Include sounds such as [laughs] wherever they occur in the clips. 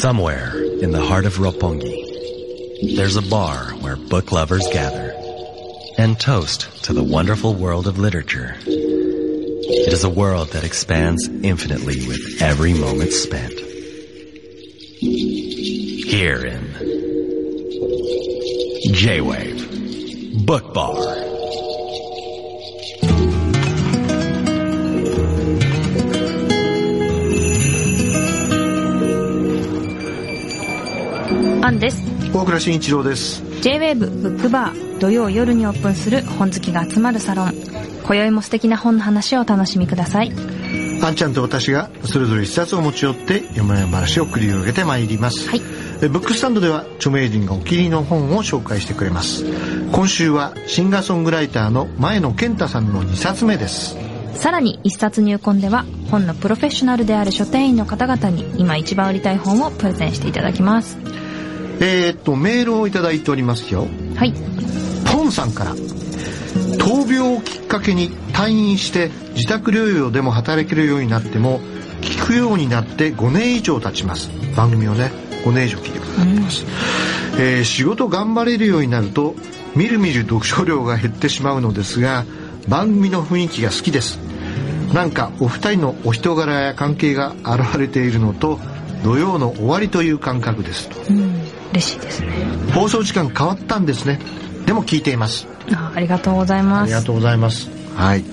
Somewhere in the heart of Roppongi, there's a bar where book lovers gather and toast to the wonderful world of literature. It is a world that expands infinitely with every moment spent. Here in J-Wave Book Bar. です。大倉慎一郎です。J-WAVE ブックバー土曜夜にオープンする本好きが集まるサロン。今宵も素敵な本の話をお楽しみください。あんちゃんと私がそれぞれ一冊を持ち寄って山々話を繰り広げてまいります、はい。えブックスタンドでは著名人がお気に入りの本を紹介してくれます。今週はシンガーソングライターの前野健太さんの2冊目です。さらに一冊入魂では本のプロフェッショナルである書店員の方々に今一番売りたい本をプレゼンしていただきますえー、っとメールをいただいておりますよ。はい。ポンさんから闘病をきっかけに退院して自宅療養でも働けるようになっても聞くようになって5年以上経ちます。番組をね5年以上聞いてくださってます、えー仕事頑張れるようになるとみるみる読書量が減ってしまうのですが番組の雰囲気が好きです。なんかお二人のお人柄や関係が現れているのと土曜の終わりという感覚ですと。うん嬉しいですね放送時間変わったんですねでも聞いていますあありがとうございあますりがとうございます。はい。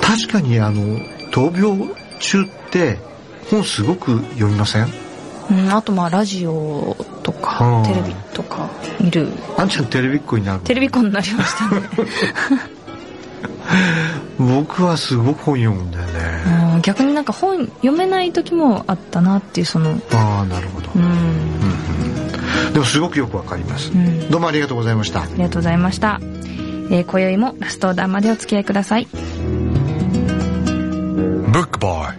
確かにあの闘病中って本すごく読みません？うん、あとまあラジオとかうんテレビとか見るあんちゃんテレビっ子になる。テレビコンになりましたね [laughs] 僕はすごく本読むんだよね。うん逆になんか本読めない時もあったなっていうそのああなるほど。うんでもすごくよくわかります。うんどうもありがとうございました。ありがとうございました、えー、今宵もラストオーダーまでお付き合いください Book Bar.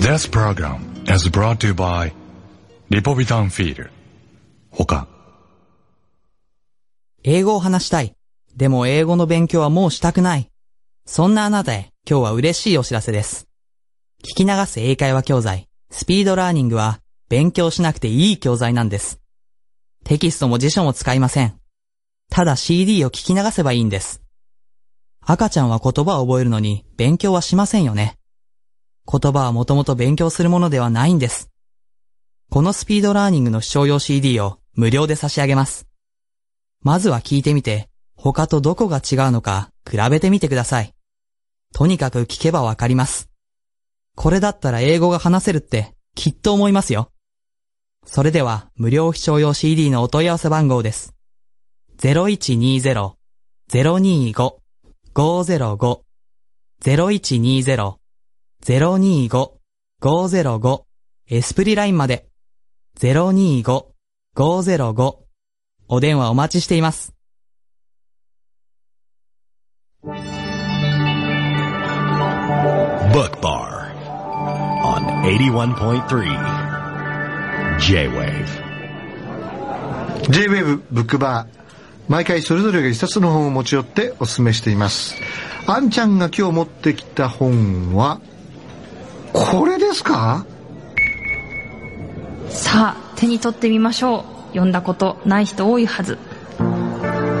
This program is brought to you by リポビタンフィール他英語を話したい。でも英語の勉強はもうしたくない。そんなあなたへ今日は嬉しいお知らせです。聞き流す英会話教材、スピードラーニングは勉強しなくていい教材なんです。テキストも辞書も使いません。ただ CD を聞き流せばいいんです。赤ちゃんは言葉を覚えるのに勉強はしませんよね。言葉はもともと勉強するものではないんです。このスピードラーニングの視聴用 CD を無料で差し上げます。まずは聞いてみて、他とどこが違うのか比べてみてください。とにかく聞けばわかります。これだったら英語が話せるってきっと思いますよ。それでは無料視聴用 CD のお問い合わせ番号です。0120-025-505 0120-025-505エスプリラインまで。025-505お電話お待ちしています。Book Bar on 81.3 J-Wave. J-WAVE ブックバー。毎回それぞれが一冊の本を持ち寄ってお勧めしています。あんちゃんが今日持ってきた本は、これですか？さあ手に取ってみましょう読んだことない人多いはず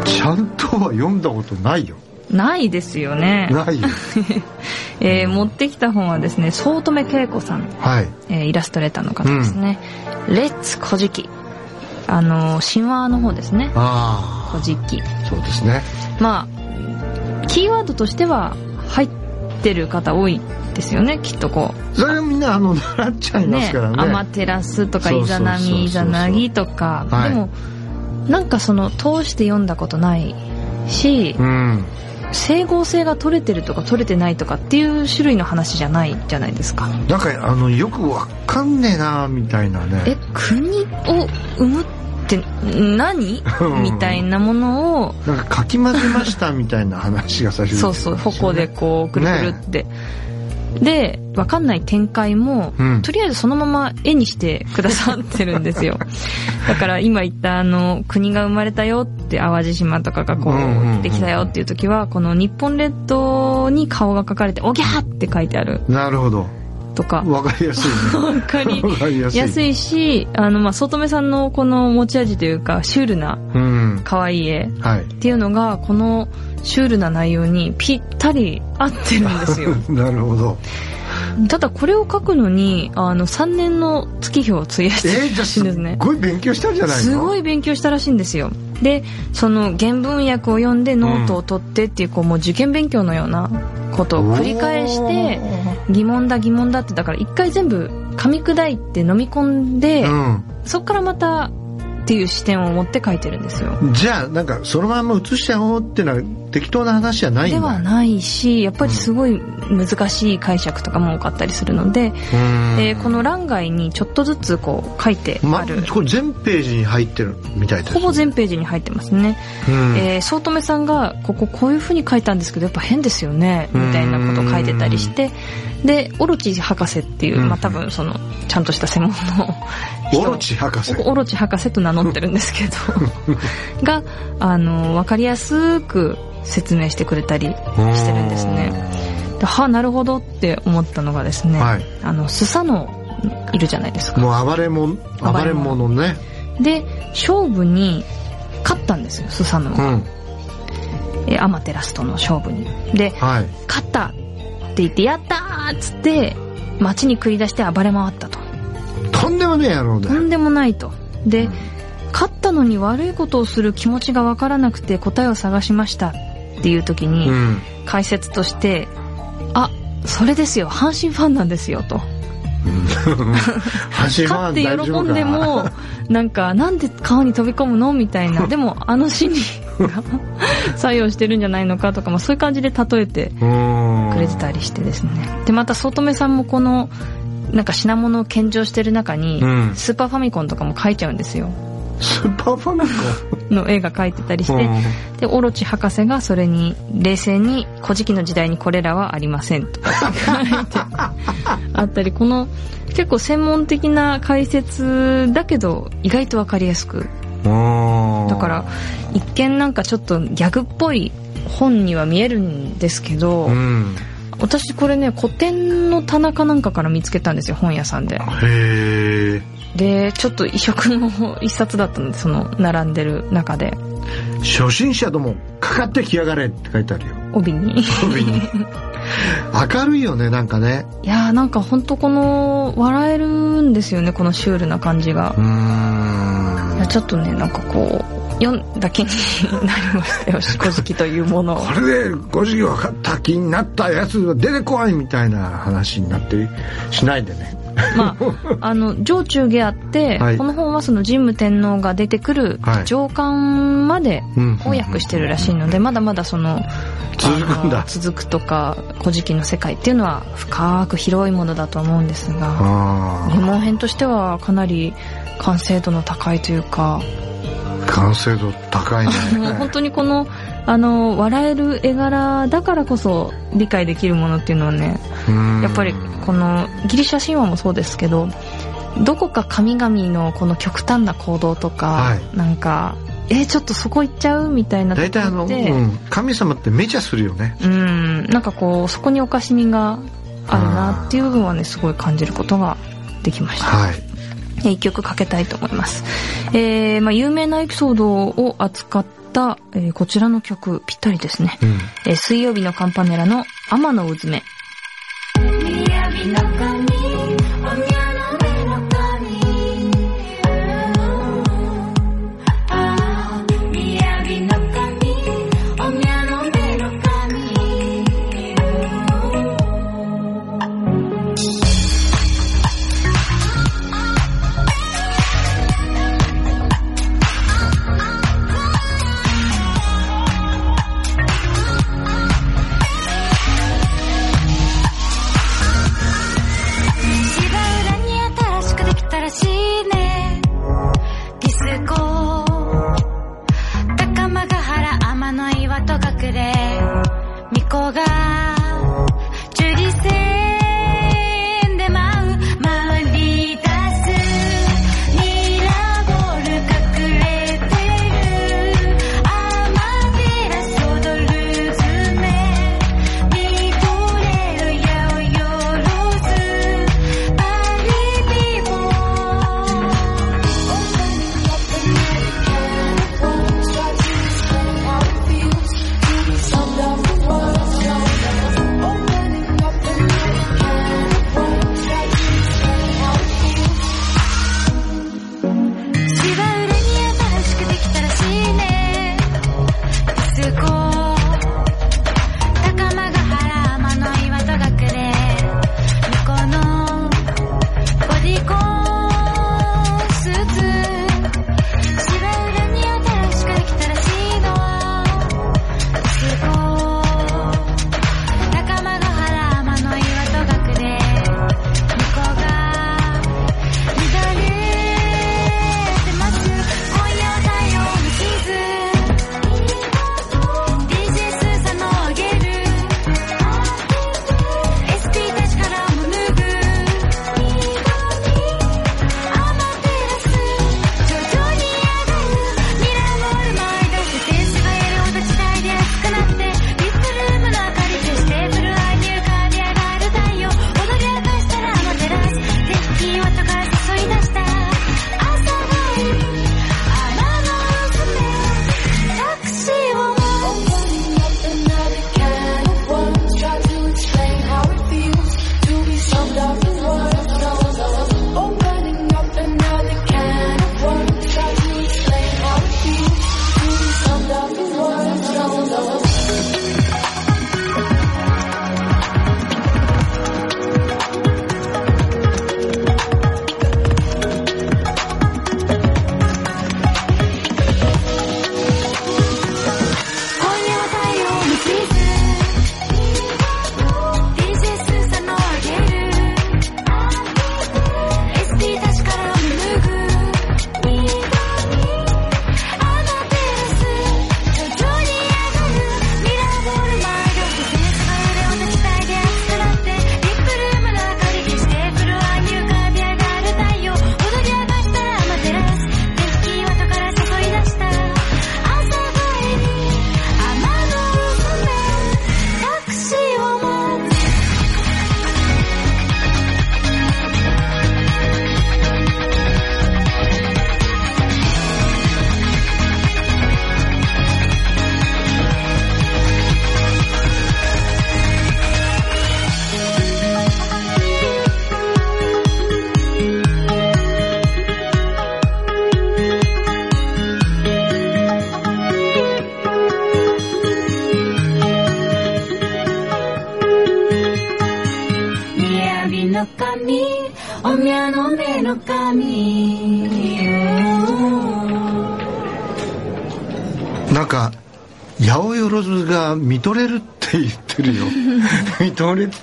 ちゃんとは読んだことないよ。ないですよね、ないよ。[laughs] えー持ってきた本はですね早乙女恵子さん、はい。えーイラストレーターの方ですね「レッツ古事記」あの神話の方ですね。あ古事記あ、そうですね。まあキーワードとしては入ってる方多いですよねきっとこそれみんなあの、習っちゃいうますねからね。アマテラスとかイザナミイザナギとか。はい。でもなんかその通して読んだことないしうん。整合性が取れてるとか取れてないとかっていう種類の話じゃないじゃないですか。なんか、あの、よくわかんねえな、みたいなね。え国を生むって何？うん。みたいなものを。なんかかき混ぜましたみたいな話が最初にそうそう矛でこうくるくるって、で、わかんない展開も、うんとりあえずそのまま絵にしてくださってるんですよ。[laughs] だから今言ったあの、国が生まれたよって淡路島とかがこうできたよっていう時は、この日本列島に顔が描かれて、おぎゃーって書いてあるなるほど。とか。わかりやすいね。[laughs] わかりやすい。やすいし、あの、まあ、外目さんのこの持ち味というか、シュールなうん。可愛い絵はい。っていうのが、このシュールな内容にぴったり合ってるんですよ。[laughs] なるほど。ただこれを書くのに、あの、3年の月日を費やしてえー、るらしいんですね。ごい勉強したんじゃないの？すごい勉強したらしいんですよ。で、その原文訳を読んでノートを取ってっていう、こうもう受験勉強のようなことを繰り返して、疑問だ疑問だって、だから一回全部噛み砕いて飲み込んで、うん。そっからまたっていう視点を持って書いてるんですよ。じゃあ、なんか、そのまま写しちゃおうっていうのは適当な話じゃないんだではないし、やっぱりすごい難しい解釈とかも多かったりするので、うんえーこの欄外にちょっとずつこう書いてまある。これ全ページに入ってるみたいです。ほぼ全ページに入ってますね。うんえー、早乙女さんが、こここういう風に書いたんですけど、やっぱ変ですよね、みたいなことを書いてたりして、で、オロチ博士っていう、うんまあ多分その、ちゃんとした専門の人オロチ博士。オロチ博士と名乗ってるんですけど、[laughs] が、あの、わかりやすく説明してくれたりしてるんですね。ではあ、なるほどって思ったのがですね、はい。あの、スサノオいるじゃないですか。もう暴れもん、暴れ者者ね。で、勝負に勝ったんですよ、スサノオが。うん。えーアマテラスとの勝負に。で、はい。勝ったって言って、やったーっつって、街に繰り出して暴れ回ったと。とんでもねえ野郎だよ。とんでもないと。で、勝ったのに悪いことをする気持ちがわからなくて答えを探しましたっていう時に、うん。解説として、あ、それですよ、阪神ファンなんですよと。[laughs] 勝って喜んでも、な？んか、なんで川に飛び込むの？みたいな。[laughs] でも、あの心理が [laughs] 作用してるんじゃないのかとか、まあそういう感じで例えてくれてたりしてですね。で、また、早乙女さんもこの、なんか品物を献上してる中に、うんスーパーファミコンとかも書いちゃうんですよ。スーパーファミコの絵が描いてたりしン。て、で、オロチ博士がそれに、冷静に、古事記の時代にこれらはありませんとか [laughs] 書いてあったり、この、結構専門的な解説だけど、意外とわかりやすく。うんだから、一見なんかちょっとギャグっぽい本には見えるんですけど、うん。私これね、古典の棚かなんかから見つけたんですよ、本屋さんで。へえ。で、ちょっと異色の一冊だったので、その、並んでる中で、初心者ども、かかってきやがれって書いてあるよ。帯に。帯に。明るいよね、なんかね。いやーなんかほんとこの、笑えるんですよね、このシュールな感じがう。ーんいや、。ちょっとね、なんかこう、読んだ気になりましたよ、古事記というものを。これでご授業分かった気になったやつが出てこいみたいな話になってしないでね。まあ、[laughs] あの、上中下あって、はい。この本はその神武天皇が出てくるはい。上巻までうん。翻訳してるらしいので、まだまだその、続くんだ。続くとか、古事記の世界っていうのは深く広いものだと思うんですが、あ入門編としてはかなり完成度の高いというか、あ、完成度高いね。[laughs] 本当にこの、あの、笑える絵柄だからこそ理解できるものっていうのはね、やっぱりこのギリシャ神話もそうですけど、どこか神々のこの極端な行動とか、はなんか、えーちょっとそこ行っちゃうみたいなと大体あの、うん、神様ってめちゃするよね。うん、なんかこう、そこにおかしみがあるなっていう部分はね、すごい感じることができました。はい。えー一曲かけたいと思います。えー、まあ有名なエピソードを扱った、えーこちらの曲、ぴったりですね。うん。えー水曜日のカンパネラの天のうずめ。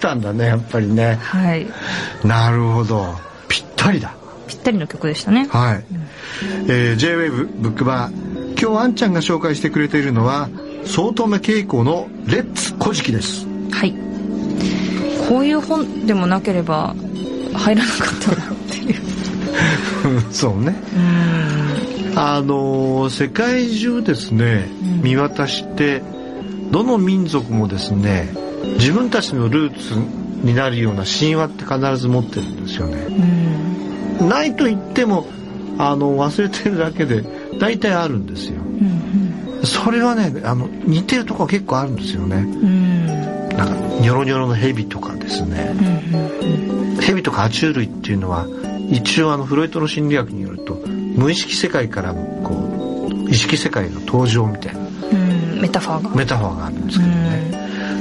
たんだねやっぱりね。はい。なるほど。ぴったりだ。ぴったりの曲でしたね。はい、えー、J-WAVE ブックバー今日あんちゃんが紹介してくれているのは早乙女恵子の「レッツ古事記」です。はい。こういう本でもなければ入らなかったなっていう。[laughs] そうね。うん。あのー世界中ですねうん。見渡してどの民族もですね自分たちのルーツになるような神話って必ず持ってるんですよね。うんないと言ってもあの忘れてるだけで大体あるんですよ。うんそれはねあの似てるところ結構あるんですよね。うんなんかニョロニョロのヘビとかですね。うんうんヘビとか爬虫類っていうのは一応あのフロイトの心理学によると無意識世界からのこう意識世界の登場みたいな。うんメタファーが。メタファーがあるんですけどね、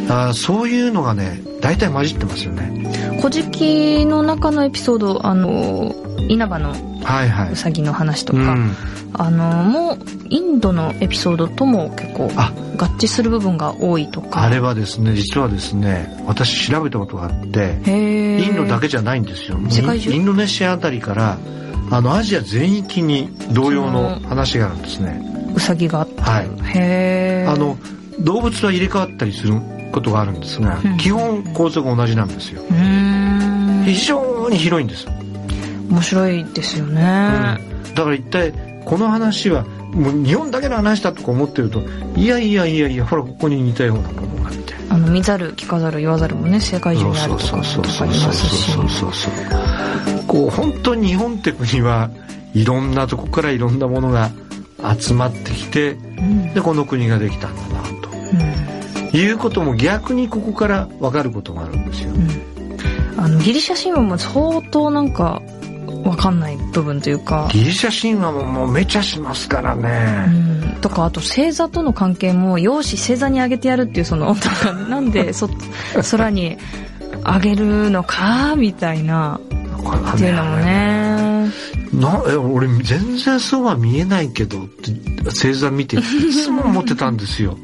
あーそういうのがね大体混じってますよね。古事記の中のエピソードあの稲葉のはいはい。うさぎの話とか、うん、あのもうインドのエピソードとも結構あ。合致する部分が多いとか。あれはですね実はですね私調べたことがあってインドだけじじゃないんですよ。世界中？インドネシアあたりからあのアジア全域に同様の話があるんですね。うさぎがあった、はい。へえあの動物は入れ替わったりすることがあるんです。が、うん。基本構造が同じなんですよ。非常に広いんです、面白いですよね、だから一体この話はもう日本だけの話だとか思ってるといやいやいやいやほらここに似たようなものがみたいなあの見ざる聞かざる言わざるもね世界中にあるとかそうとそうそうかありますしそうそうそう。こう本当に日本って国はいろんなとこからいろんなものが集まってきてうん。でこの国ができたんだないうことも逆にここから分かることがあるんですよ。あのギリシャ神話も相当なんかわかんない部分というか、ギリシャ神話ももうめちゃしますからうね。ん、とかあと星座との関係も容姿星座に上げてやるっていうそのなんかなんでそ空に上げるのかみたいなっていうのもねなえ俺全然そうは見えないけどって星座見ていつも思ってたんですよ。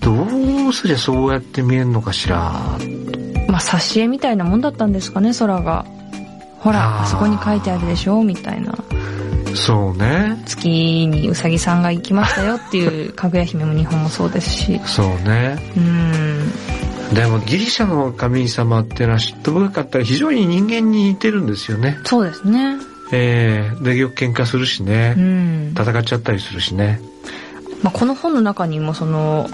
どうすりゃそうやって見えんのかしら。まあ挿絵みたいなもんだったんですかね空がほらあそこに書いてあるでしょみたいなそうね。月にうさぎさんが行きましたよっていうかぐや姫も日本もそうですしそうね。うんでもギリシャの神様っていうのは嫉妬深かったら非常に人間に似てるんですよね。そうですねええでよく喧嘩するしうね。ん戦っちゃったりするしね。まあ、この本の中にもその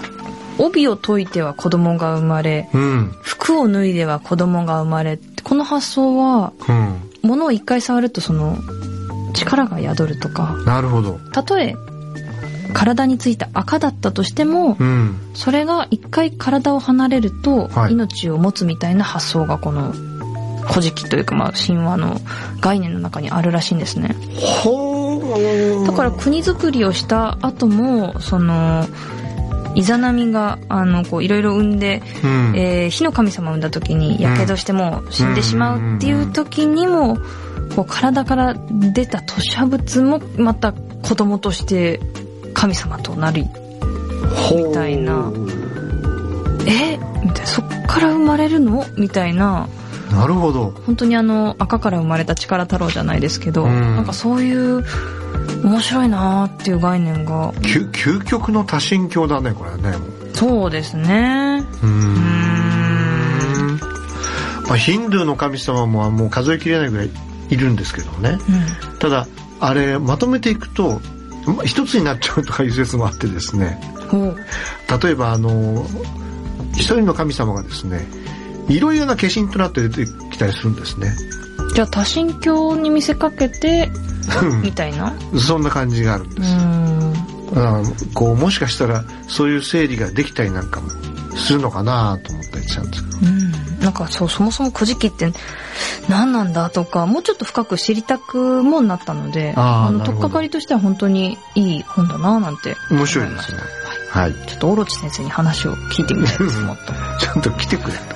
帯を解いては子供が生まれうん。服を脱いでは子供が生まれこの発想はうん。物を一回触るとその力が宿るとかなるほど。たとえ体についた赤だったとしてもうん。それが一回体を離れるとはい命を持つみたいな発想がこの古事記というかまあ神話の概念の中にあるらしいんですね。ほーだから国づくりをした後もそのイザナミがあのこういろいろ産んで、うん。えー火の神様を産んだ時にやけどしてもう死んでしまうっていう時にもこう体から出た吐砂物もまた子供として神様となりみたいな。え？みたいな。そっから生まれるの？みたいな。なるほど。本当にあの赤から生まれた力太郎じゃないですけど、うん。なんかそういう面白いなーっていう概念が究究極の多神教だね、これはね。そうですねうーん。まあ、ヒンドゥーの神様ももう数えきれないぐらいいるんですけどね。うただ、あれ、まとめていくと、ま一つになっちゃうとかいう説もあってですね。う例えば、あの、一人の神様がですね、いろいろな化身となって出てきたりするんですね。じゃあ多神教に見せかけてみたいな？そんな感じがあるんうです。んあこうもしかしたらそういう整理ができたりなんかもするのかなと思ったりしたんですけど。うんなんかそうそもそも古事記って何なんだとかもうちょっと深く知りたくもなったのでのあーなるほど取っかかりとしては本当にいい本だななんて面白いですね。はい。ちょっとオロチ先生に話を聞いてみたいですもっと [laughs] ちゃんと来てくれと。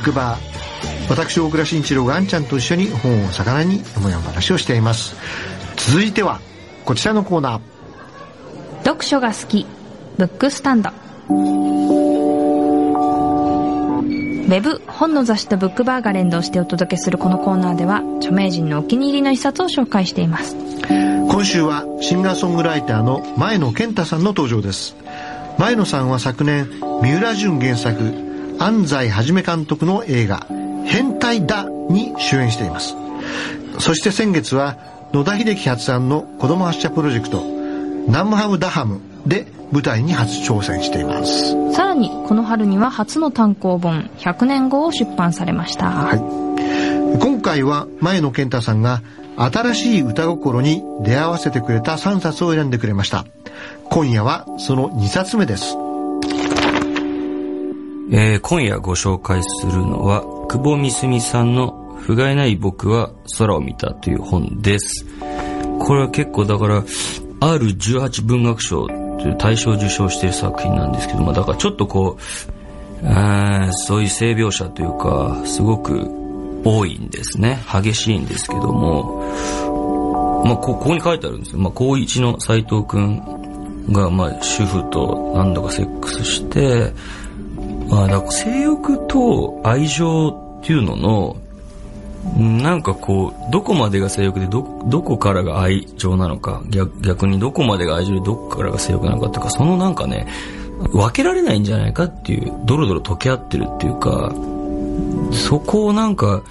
ックバー私大倉慎一郎があんちゃんと一緒に本を魚によもやま話をしています。続いてはこちらのコーナー。読書が好き。ブックスタンド。ウェブ本の雑誌とブックバーが連動してお届けするこのコーナーでは著名人のお気に入りの一冊を紹介しています。今週はシンガーソングライターの前野健太さんの登場です。前野さんは昨年三浦淳原作安西はじめ監督の映画「変態だ」に主演しています。そして先月は野田秀樹発案の子供発射プロジェクト「ナムハムダハム」で舞台に初挑戦しています。さらにこの春には初の単行本100年後を出版されました、はい、今回は前野健太さんが新しい歌心に出会わせてくれた3冊を選んでくれました。今夜はその2冊目ですえー今夜ご紹介するのは、久保みすみさんの不甲斐ない僕は空を見たという本です。これは結構だから、R18 文学賞という大賞受賞している作品なんですけども、だからちょっとこう、そういう性描写というか、すごく多いんですね。激しいんですけども、まあ、こここに書いてあるんですよ。まあ、高一の斎藤くんが、まあ、主婦と何度かセックスして、まあ、だから性欲と愛情っていうのの、なんかこう、どこまでが性欲でど、どこからが愛情なのか、逆逆にどこまでが愛情でどこからが性欲なのかっていうか、そのなんかね、分けられないんじゃないかっていう、ドロドロ溶け合ってるっていうか、そこをなんか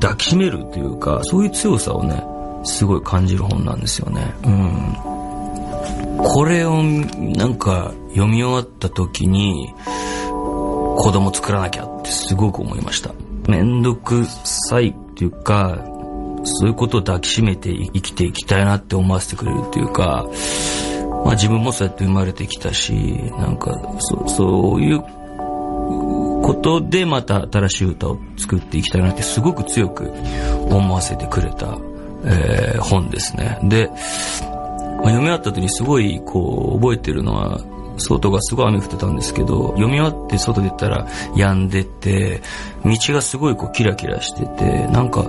抱きしめるっていうか、そういう強さをね、すごい感じる本なんですよね。うん。これをなんか読み終わった時に、子供作らなきゃってすごく思いました。めんどくさいっていうか、そういうことを抱きしめて生きていきたいなって思わせてくれるっていうか、まあ自分もそうやって生まれてきたし、なんかそそういうことでまた新しい歌を作っていきたいなってすごく強く思わせてくれた、えー本ですね。で、まあ読み終わった後にすごいこう覚えてるのは外がすごい雨降ってたんですけど読み終わって外出たら止んでて道がすごいこうキラキラしててなんか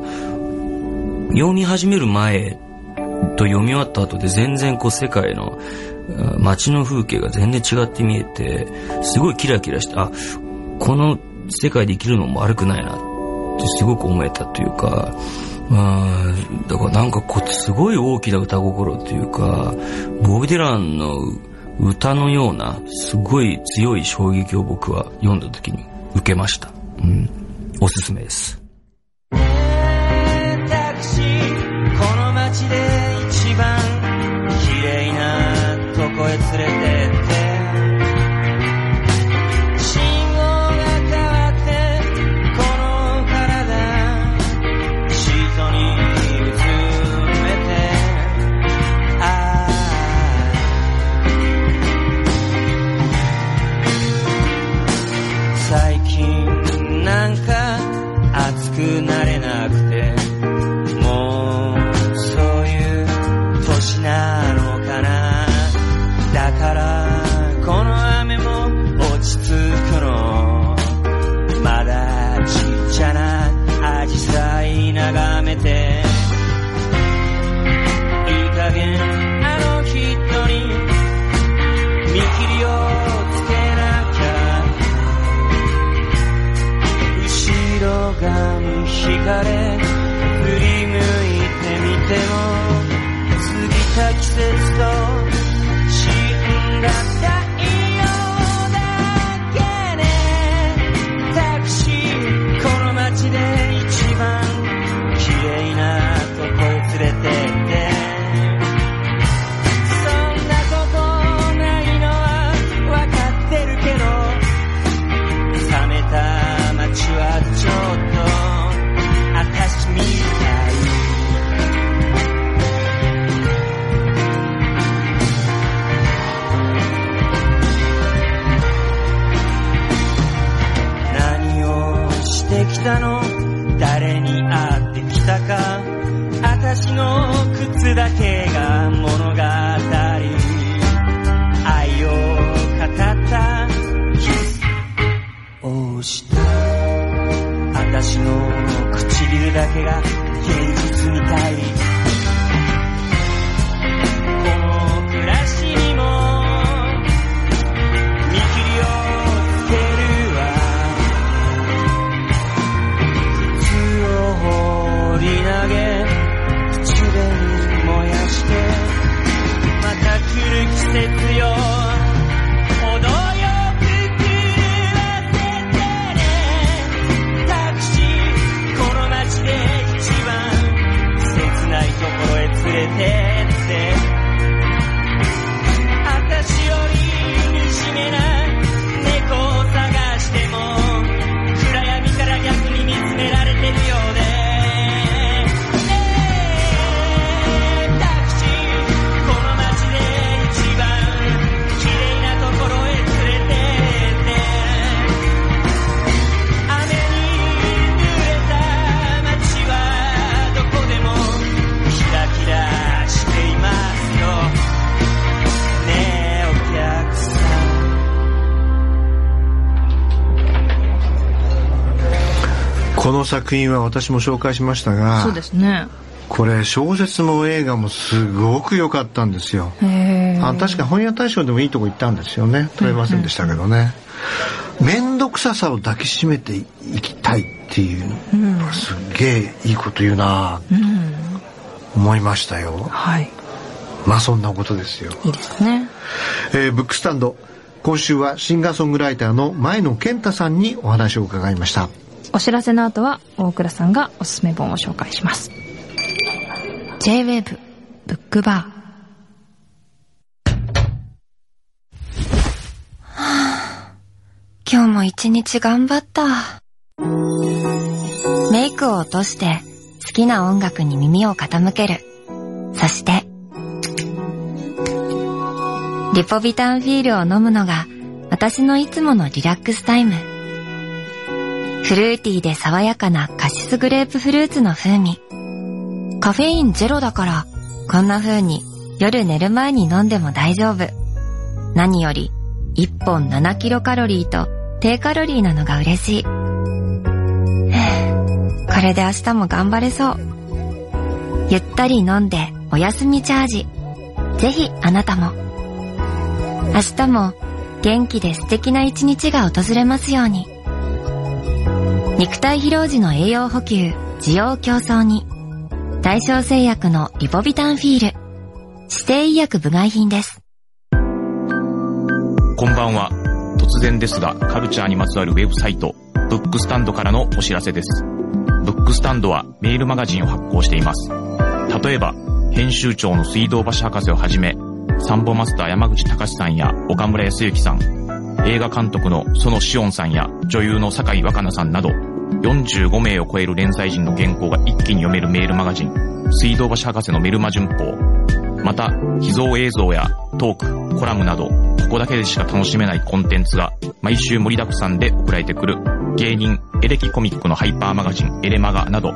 読み始める前と読み終わった後で全然こう世界の街の風景が全然違って見えてすごいキラキラしてあこの世界で生きるのも悪くないなってすごく思えたというかまあ、だからなんかこう、すごい大きな歌心っていうか、ボブ・ディランの歌のような、すごい強い衝撃を僕は読んだ時に受けました。うん。おすすめです。この街で一番綺麗なとこへ連れて作品は私も紹介しましたがそうですね。これ小説も映画もすごく良かったんですよ。あ確か本屋大賞でもいいとこ行ったんですよね。取れませんでしたけどね。面倒くささを抱きしめていきたいっていうの。はすっげえいいこと言うな。うん。思いましたよ。はい。まあそんなことですよ。いいですね。えーブックスタンド。今週はシンガーソングライターの前野健太さんにお話を伺いましたお知らせの後は大倉さんがおすすめ本を紹介します J-WAVE ブックバー今日も一日頑張った。メイクを落として好きな音楽に耳を傾ける。そして、リポビタンフィールを飲むのが私のいつものリラックスタイム。フルーティーで爽やかなカシスグレープフルーツの風味。カフェインゼロだから、こんな風に夜寝る前に飲んでも大丈夫。何より、1本7キロカロリーと低カロリーなのが嬉しい。[sighs] これで明日も頑張れそう。ゆったり飲んでお休みチャージ。ぜひあなたも。明日も元気で素敵な一日が訪れますように。肉体疲労時の栄養補給、需要競争に。大正製薬のリポビタンフィール。指定医薬部外品です。こんばんは。突然ですが、カルチャーにまつわるウェブサイト、ブックスタンドからのお知らせです。ブックスタンドはメールマガジンを発行しています。例えば、編集長の水道橋博士をはじめ、サンボマスター山口隆さんや岡村康之さん、映画監督の園志音さんや女優の酒井若菜さんなど、45名を超える連載人の原稿が一気に読めるメールマガジン、水道橋博士のメルマ旬報、また、秘蔵映像やトーク、コラムなど、ここだけでしか楽しめないコンテンツが毎週盛りだくさんで送られてくる芸人、エレキコミックのハイパーマガジン、エレマガなど、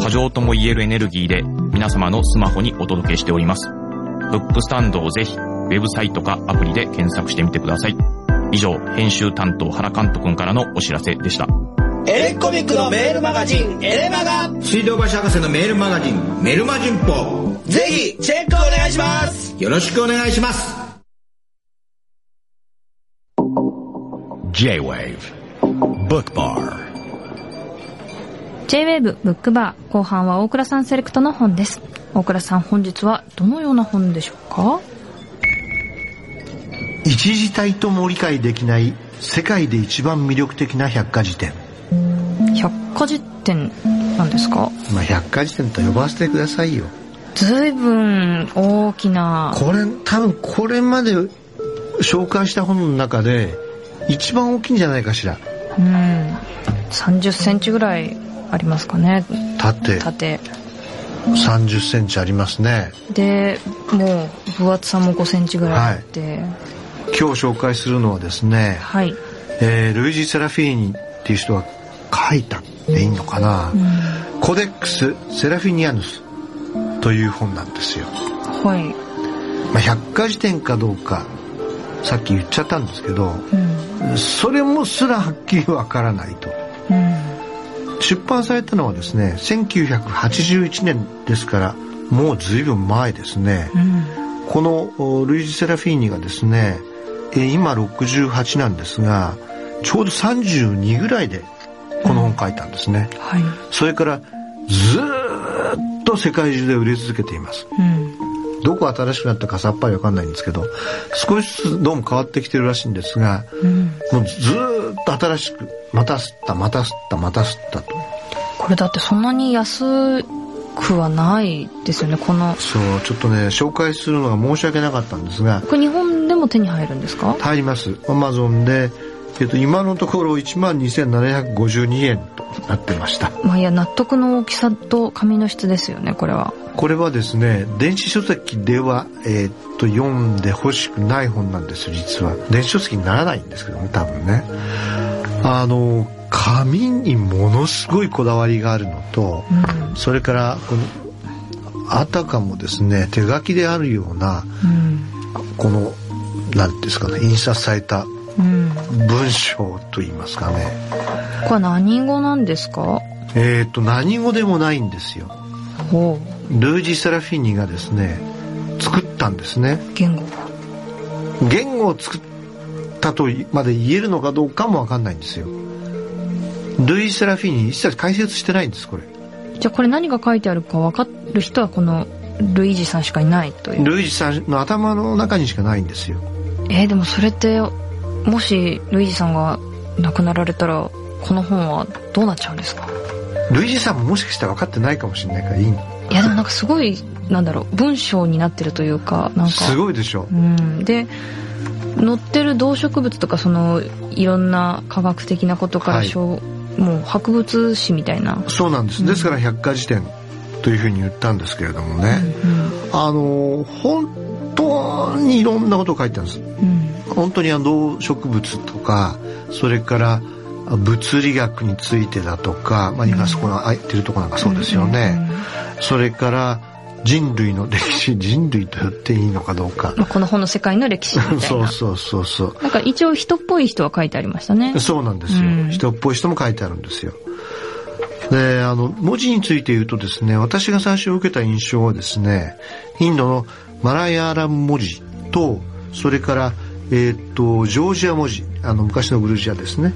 過剰とも言えるエネルギーで皆様のスマホにお届けしております。ブックスタンドをぜひ、ウェブサイトかアプリで検索してみてください。以上、編集担当原監督からのお知らせでした。エレコミックのメールマガジン、エレマガ水道橋博士のメールマガジン、メルマ旬報。ぜひ、チェックお願いしますよろしくお願いします。J-Wave Book Bar J-WAVE ブックバー後半は大倉さんセレクトの本です大倉さん本日はどのような本でしょうか？一時体とも理解できない世界で一番魅力的な百科事典。百科事典なんですか？まあ百科事典と呼ばせてくださいよ。ずいぶん大きな。これ多分これまで紹介した本の中で一番大きいんじゃないかしら。うん。30センチぐらいありますかね。縦。縦。30センチありますね。でもう分厚さも5センチぐらいあって今日紹介するのはですね、はい、えールイージ・セラフィーニっていう人が書いたっていいのかな、うん。コデックス・セラフィニアヌスという本なんですよ、はい。まあ、百科事典かどうかさっき言っちゃったんですけど、うん。それもすらはっきりわからないと。うん。出版されたのはですね1981年ですからもう随分前ですね、このおルイージ・セラフィーニがですねえー今68なんですがちょうど32ぐらいでこの本書いたんですね、はい。それからずーっと世界中で売れ続けていますうん。どこ新しくなったかさっぱりわかんないんですけど少しずつどうも変わってきてるらしいんですがうん。もうずーっと新しくまた吸ったまた吸ったまた吸ったとこれだってそんなに安くはないですよね、この。そうちょっとね紹介するのが申し訳なかったんですがこれ日本でも手に入るんですか？入ります。アマゾンで、えっと、今のところ1万2752円となってました。まあいや、納得の大きさと紙の質ですよね、これは。これはですね電子書籍では、えーっと読んでほしくない本なんですよ実は。電子書籍にならないんですけどね多分ね。あの紙にものすごいこだわりがあるのと、それからこのあたかもですね手書きであるようなうん。このなんていうんですかね印刷されたうん。文章といいますかねこれは何語なんですか？えーっと何語でもないんですよほルージ・セラフィーニがですね作ったんですねう。言語が。言語を作ったとまで言えるのかどうかもわかんないんですよルイ・セラフィーニ一切解説してないんですこれじゃあこれ何が書いてあるか分かる人はこのルイージさんしかいないという。ルイージさんの頭の中にしかないんですよえーでもそれって、もしルイージさんが亡くなられたら、この本はどうなっちゃうんですか？ルイージさんももしかしたら分かってないかもしれないからいいの。いやでもなんかすごい、なんだろう、文章になってるというか、なんか。すごいでしょ。うん。で、載ってる動植物とかその、いろんな科学的なことから、はい。もう博物誌みたいな。そうなんです、ですから百科事典というふうに言ったんですけれどもね、あの本当にいろんなことを書いてあるんです。本当にあの動植物とかそれからあ物理学についてだとか、まあ、今そこの空いてるとこなんかそうですよね、それから人類の歴史 [laughs] 人類と言っていいのかどうか。まあ、この本の世界の歴史みたいな。[laughs] そうそうそうそう。なんか一応人っぽい人は書いてありましたね。そうなんですよ、うん。人っぽい人も書いてあるんですよ。であの文字について言うとですね私が最初受けた印象はですねインドのマラヤーラム文字とそれからえーっとジョージア文字あの昔のグルジアですね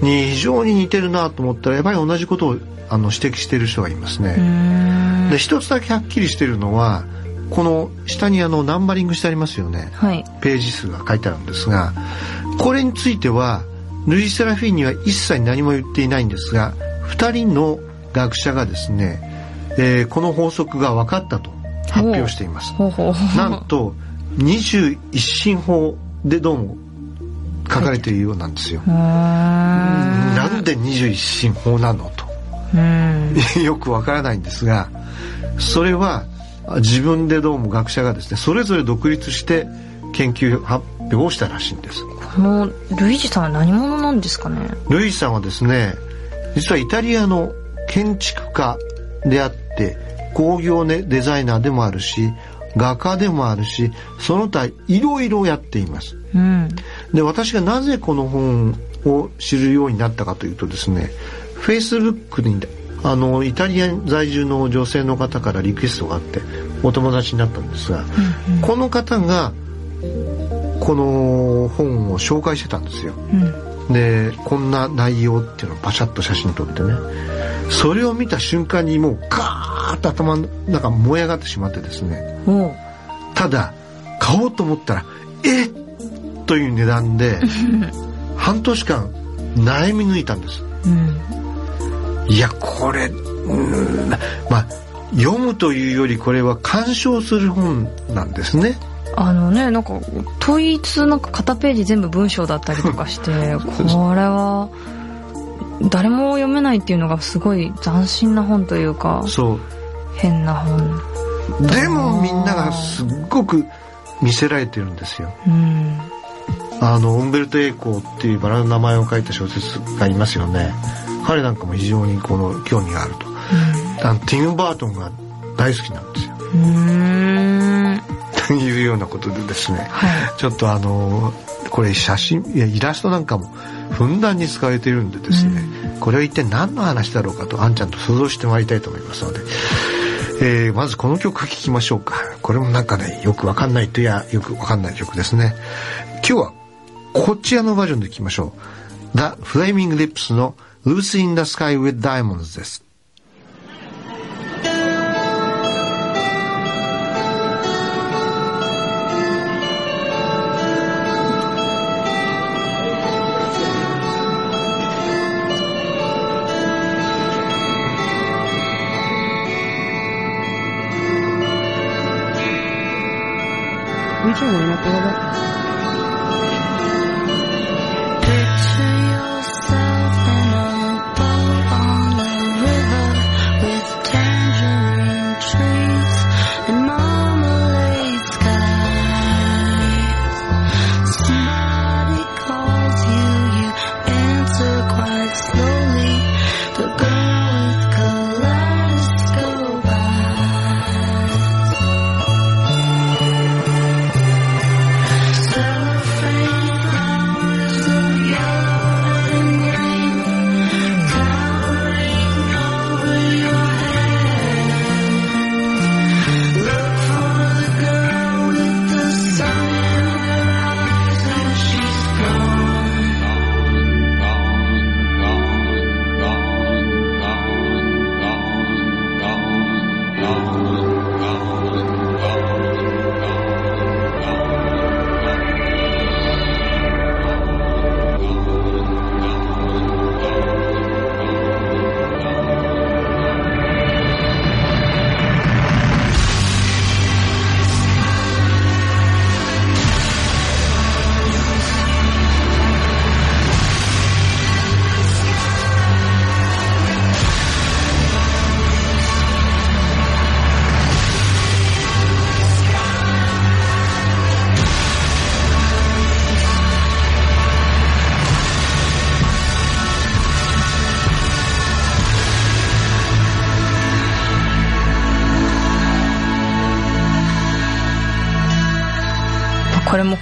うん。に非常に似てるなと思ったらやっぱり同じことをあの指摘している人がいますね。で一つだけはっきりしてるのはこの下にあのナンバリングしてありますよね。はい。ページ数が書いてあるんですがこれについてはルイ・セラフィーニは一切何も言っていないんですが2人の学者がですね、えーこの法則が分かったと発表しています。なんと21進法でどうも書かれているようなんですよ。なんで21進法なのと。うん。[laughs] よくわからないんですがそれは自分でどうも学者がですねそれぞれ独立して研究発表をしたらしいんですこのルイージさんは何者なんですかね？ルイさんはですね実はイタリアの建築家であって工業、ね、デザイナーでもあるし画家でもあるしその他いろいろやっていますうん。で私がなぜこの本を知るようになったかというとですねフェイスブックにあのイタリア在住の女性の方からリクエストがあってお友達になったんですが、この方がこの本を紹介してたんですよ。うん。でこんな内容っていうのをパシャッと写真撮ってね。それを見た瞬間にもうカーッと頭の中燃え上がってしまってですね。ただ買おうと思ったらえっ！という値段で [laughs] 半年間悩み抜いたんです。うん。いやこれうんまあ読むというよりこれは鑑賞する本なんですねあのね、なんか、統一なんか片ページ全部文章だったりとかして、[laughs] これは、誰も読めないっていうのがすごい斬新な本というか、そう。変な本。でもみんながすっごく見せられてるんですよ。うん。あのウンベルト・エーコーっていうバラの名前を書いた小説がいますよね。彼なんかも非常にこの興味があると。あのティム・バートンが大好きなんですよ。うーん。いうようなことでですね、ちょっとあのこれ写真いやイラストなんかもふんだんに使われているんでですね、これは一体何の話だろうかとあんちゃんと想像してまいりたいと思いますので、えーまずこの曲聴きましょうか。これもなんかねよくわかんないといやよくわかんない曲ですね。今日はこちらのバージョンで聴きましょう。The Flaming Lips の Who's in the Sky with Diamonds です見ちゃうの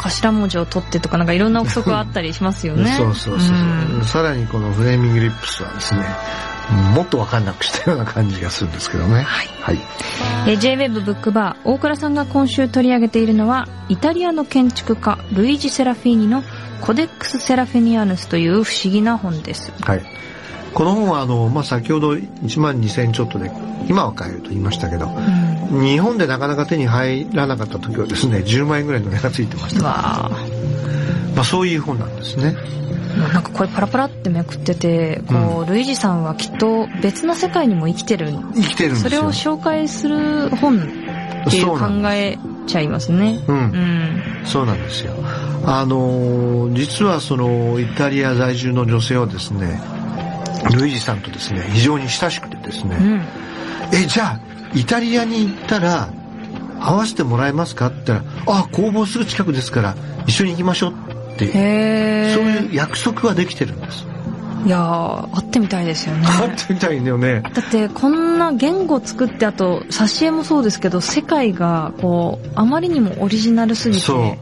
頭文字を取ってとかなんかいろんな憶測があったりしますよね。[laughs] そうそうそう、んさらにこのフレーミングリップスはですねもっとわかんなくしたような感じがするんですけどねはい、えー J-WAVE ブックバー大倉さんが今週取り上げているのはイタリアの建築家ルイージ・セラフィーニのコデックス・セラフィニアヌスという不思議な本です。はい。この本はあの、まあ、先ほど1万2000ちょっとで今は買えると言いましたけど、日本でなかなか手に入らなかった時はですね10万円ぐらいの値がついてました。わまあ、そういう本なんですね。なんかこれパラパラってめくってて、こう、ルイージさんはきっと別の世界にも生きてる。生きてるんですよ。それを紹介する本っていう考えちゃいますね。うんうん。そうなんですよ。あのー実はそのイタリア在住の女性はですねルイージさんとですね非常に親しくてですね、うん。えじゃあイタリアに行ったら会わせてもらえますかって言ったらあ工房すぐ近くですから一緒に行きましょうってそういう約束はできてるんですいやー、会ってみたいですよね。会ってみたいんだよねだってこんな言語作ってあと挿絵もそうですけど世界がこうあまりにもオリジナルすぎてそう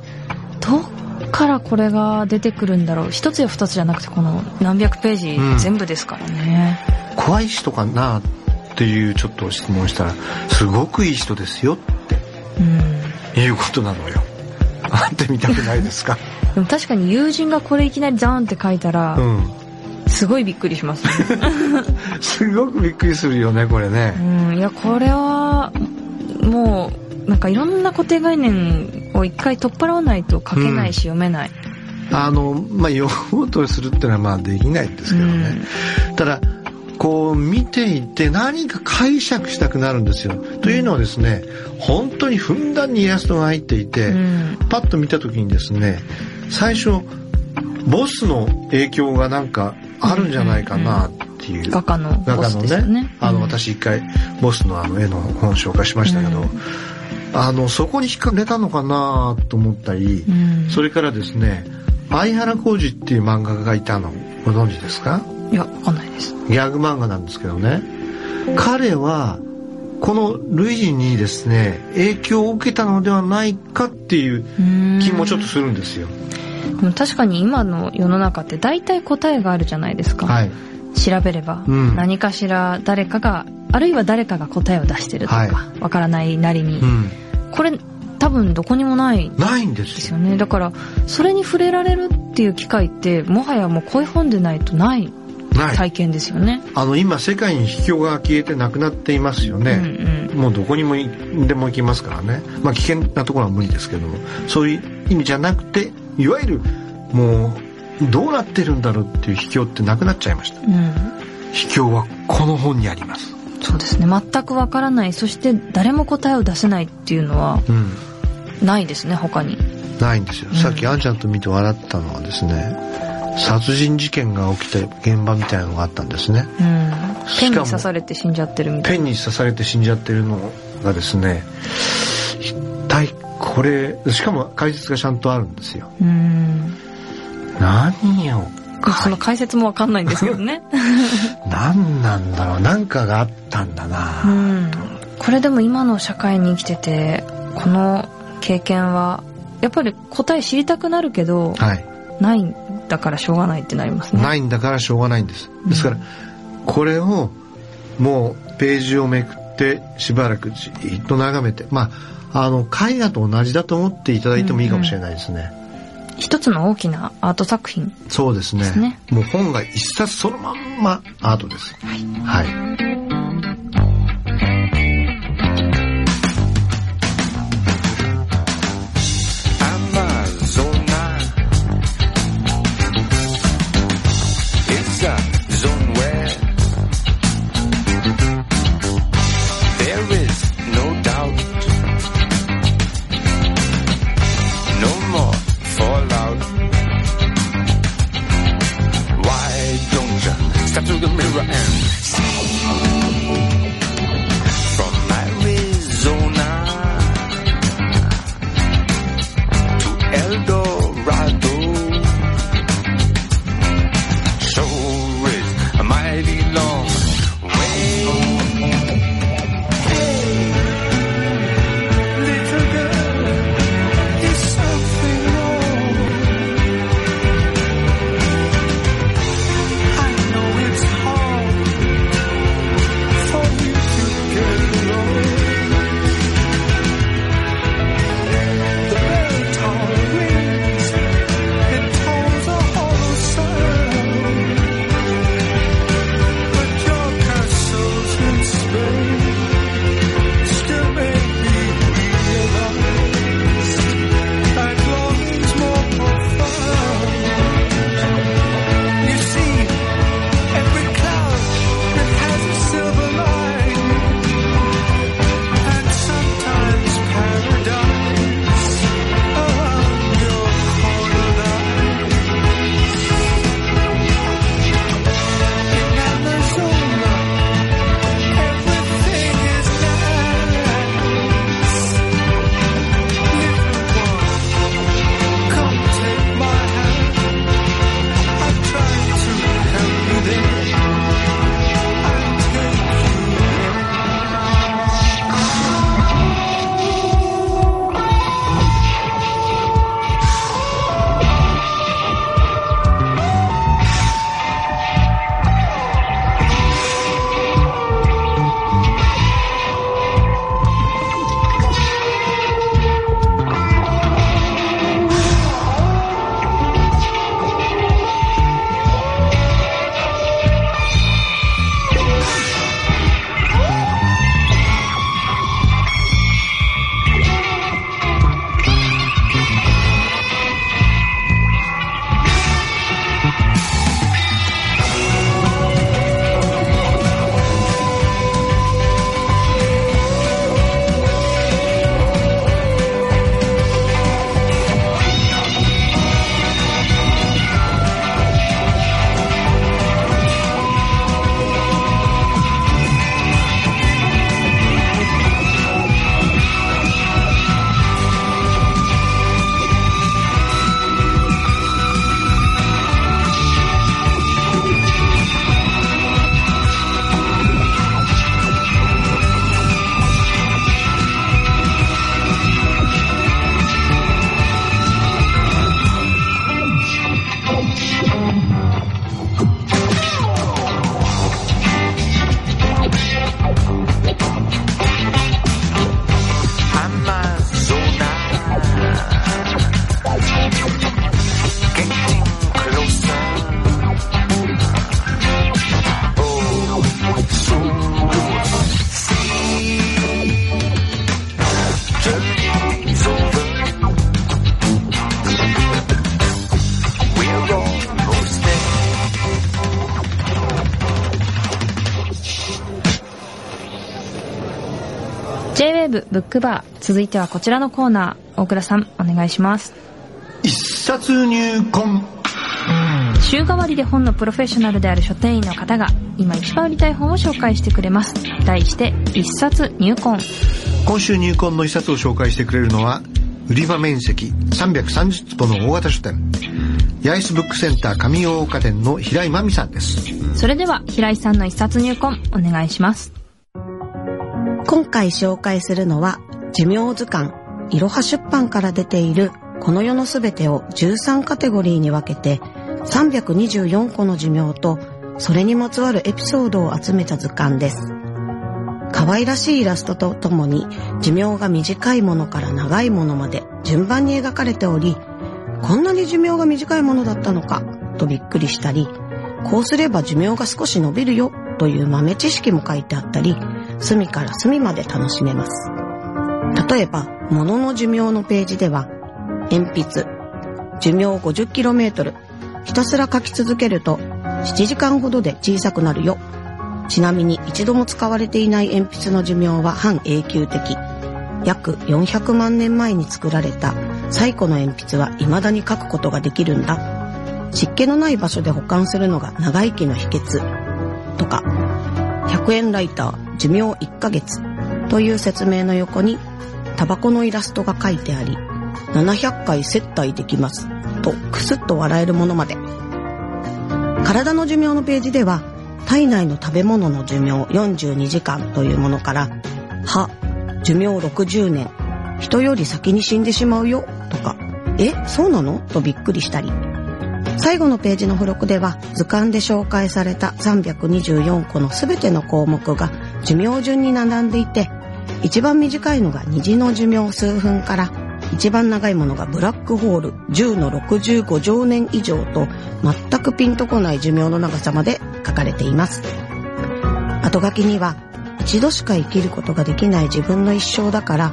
どっからこれが出てくるんだろう。一つや二つじゃなくてこの何百ページうん。全部ですからね、怖い人かなっていうちょっと質問したらすごくいい人ですよっていうことなのよ。会ってみたくないですか？[laughs] でも確かに友人がこれいきなりザーンって書いたら、うん。すごいびっくりしますね、[laughs] すごくびっくりするよねこれね。うん、いやこれはもうなんかいろんな固定概念を一回取っ払わないと書けないし読めない、あのまあ読もうとするっていうのはまあできないんですけどね、ただこう見ていて何か解釈したくなるんですよ。というのはですね本当にふんだんにイラストが入っていて、パッと見た時にですね最初ボスの影響がなんかあるんじゃないかなっていう。画家の画家のですよね。あの私一回ボスのあの絵の本を紹介しましたけど、あのそこに引っかれたのかなと思ったり、うん。それからですね相原浩二っていう漫画家がいたのご存知ですか？いやわかんないです。ギャグ漫画なんですけどね。彼はこの類似にですね影響を受けたのではないかっていう気もちょっとするんですよ。でも確かに今の世の中って大体答えがあるじゃないですか。はい。調べれば、うん。何かしら誰かが、あるいは誰かが答えを出してるとか、わ、はからないなりに、うん。これ多分どこにもないないんでですすよね。だから、それに触れられるっていう機会って、もはやもうこういう本でないとない。体験ですよね。あの今世界に秘境が消えてなくなっていますよね。もうどこにもいでも行きますからね。まあ危険なところは無理ですけども、そういう意味じゃなくて、いわゆるもうどうなってるんだろうっていう秘境ってなくなっちゃいました。うん。秘境はこの本にあります。そうですね。全くわからない。そして誰も答えを出せないっていうのはうん。ないですね、他に。ないんですよ。さっきあんちゃんと見て笑ったのはですね、殺人事件が起きた現場みたいなのがあったんですね。うん。ペンに刺されて死んじゃってるみたいペンに刺されて死んじゃってるのがですね、一体これ、しかも解説がちゃんとあるんですよ。な。うん。何を、その解説もわかんないんですけどね。[laughs] 何なんだろう、何かがあったんだな。うん。これでも今の社会に生きてて、この経験は、やっぱり答え知りたくなるけど、はい。ないんだからしょうがないってなりますね。ないんだからしょうがないんです。ですから、これをもうページをめくってしばらくじっと眺めて、まあ、あの、絵画と同じだと思っていただいてもいいかもしれないですね。一つの大きなアート作品。そうですねもう本が一冊そのまんまアートです。はい。ブブックバー。続いてはこちらのコーナー。大倉さんお願いします。一冊入魂。週替わりで本のプロフェッショナルである書店員の方が今一番売りたい本を紹介してくれます。題して一冊入魂。今週入魂の一冊を紹介してくれるのは売り場面積330坪の大型書店。八重洲ブックセンター上大岡店の平井真美さんです。それでは平井さんの一冊入魂お願いします今回紹介するのは寿命図鑑いろは出版から出ているこの世のすべてを13カテゴリーに分けて324個の寿命とそれにまつわるエピソードを集めた図鑑です。可愛らしいイラストとともに寿命が短いものから長いものまで順番に描かれておりこんなに寿命が短いものだったのかとびっくりしたりこうすれば寿命が少し伸びるよという豆知識も書いてあったり隅から隅まで楽しめます。例えば物の寿命のページでは鉛筆寿命 50km ひたすら書き続けると7時間ほどで小さくなるよ。ちなみに一度も使われていない鉛筆の寿命は半永久的。約400万年前に作られた最古の鉛筆は未だに書くことができるんだ。湿気のない場所で保管するのが長生きの秘訣。とか100円ライター寿命1ヶ月という説明の横にタバコのイラストが書いてあり700回接待できますとクスッと笑えるものまで。体の寿命のページでは体内の食べ物の寿命42時間というものから歯寿命60年人より先に死んでしまうよとかえそうなの？とびっくりしたり。最後のページの付録では図鑑で紹介された324個の全ての項目が寿命順に並んでいて一番短いのが虹の寿命数分から一番長いものがブラックホール10の65兆年以上と全くピンとこない寿命の長さまで書かれています。後書きには一度しか生きることができない自分の一生だから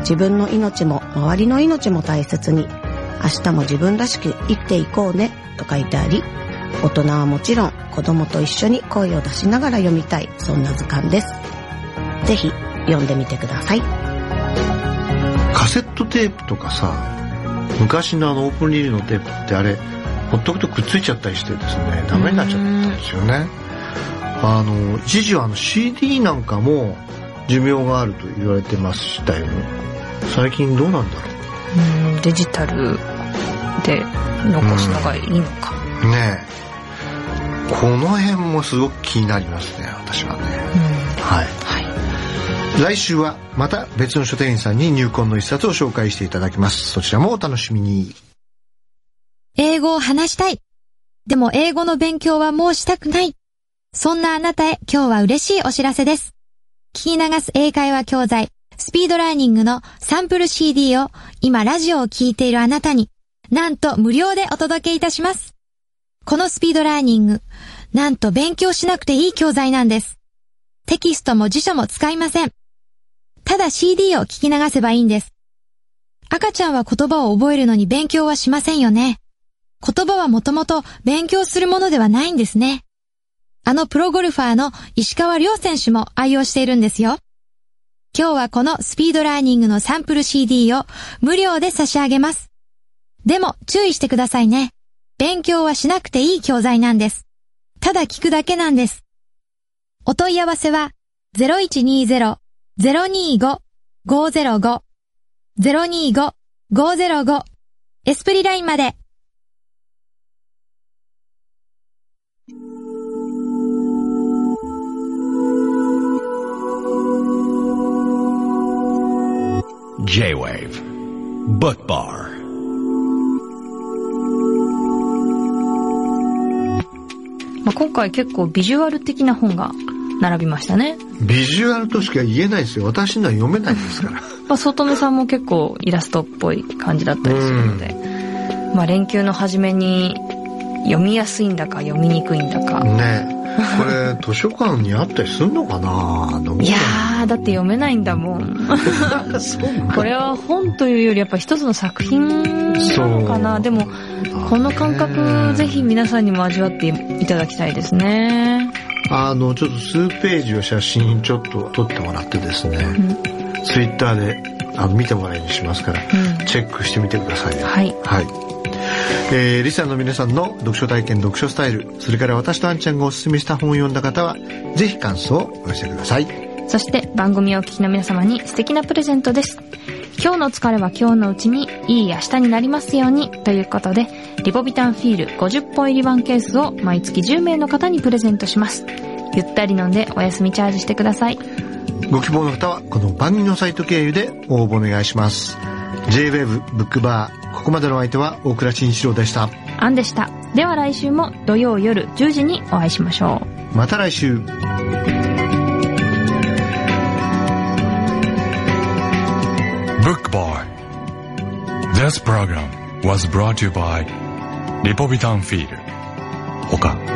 自分の命も周りの命も大切に明日も自分らしく生きていこうねと書いてあり大人はもちろん子供と一緒に声を出しながら読みたいそんな図鑑です。ぜひ読んでみてください。カセットテープとかさ昔のあのオープンリールのテープってあれほっとくとくっついちゃったりしてですねダメになっちゃったんですよね。あの一時はあの CD なんかも寿命があると言われてましたよ。最近どうなんだろう。んデジタルで残すのがいいのか、うねえこの辺もすごく気になりますね私はね、はい、来週はまた別の書店員さんに入魂の一冊を紹介していただきますそちらもお楽しみに英語を話したい。でも英語の勉強はもうしたくない。そんなあなたへ今日は嬉しいお知らせです。聞き流す英会話教材、スピードラーニングのサンプル CD を今ラジオを聞いているあなたに、なんと無料でお届けいたします。このスピードラーニング、なんと勉強しなくていい教材なんです。テキストも辞書も使いません。ただ CD を聞き流せばいいんです。赤ちゃんは言葉を覚えるのに勉強はしませんよね。言葉はもともと勉強するものではないんですね。あのプロゴルファーの石川遼選手も愛用しているんですよ。今日はこのスピードラーニングのサンプル CD を無料で差し上げます。でも注意してくださいね。勉強はしなくていい教材なんです。ただ聞くだけなんです。お問い合わせは0120-025-505 025-505エスプリラインまで。J-Wave Book Bar まあ、今回結構ビジュアル的な本が並びましたね。ビジュアルとしか言えないですよ。私には読めないですから。[laughs] まあ、外目さんも結構イラストっぽい感じだったりするので、まあ、連休の初めに読みやすいんだか読みにくいんだか。ねこれ図書館にあったりするのかな？どういやー、だって読めないんだもん。[laughs] これは本というよりやっぱ一つの作品なのかな？でも、この感覚ぜひ皆さんにも味わっていただきたいですね。あのちょっと数ページを写真ちょっと撮ってもらってですね、ツイッターであの見てもらいにしますから、チェックしてみてくださいね。はい。はい。えー、リスナーの皆さんの読書体験、読書スタイル、それから私とあんちゃんがおすすめした本を読んだ方は、ぜひ感想をお寄せください。そして番組をお聞きの皆様に素敵なプレゼントです。今日の疲れは今日のうちにいい明日になりますようにということで、リポビタンフィール50本入りワンケースを毎月10名の方にプレゼントします。ゆったり飲んでお休みチャージしてください。ご希望の方はこの番組のサイト経由で応募お願いします。J-Wave ブックバー、ここまでのお相手は大倉慎一郎でした。アンでした。では来週も土曜夜10時にお会いしましょう。また来週。Book Bar. This program was brought to you by リポビタンフィール。他。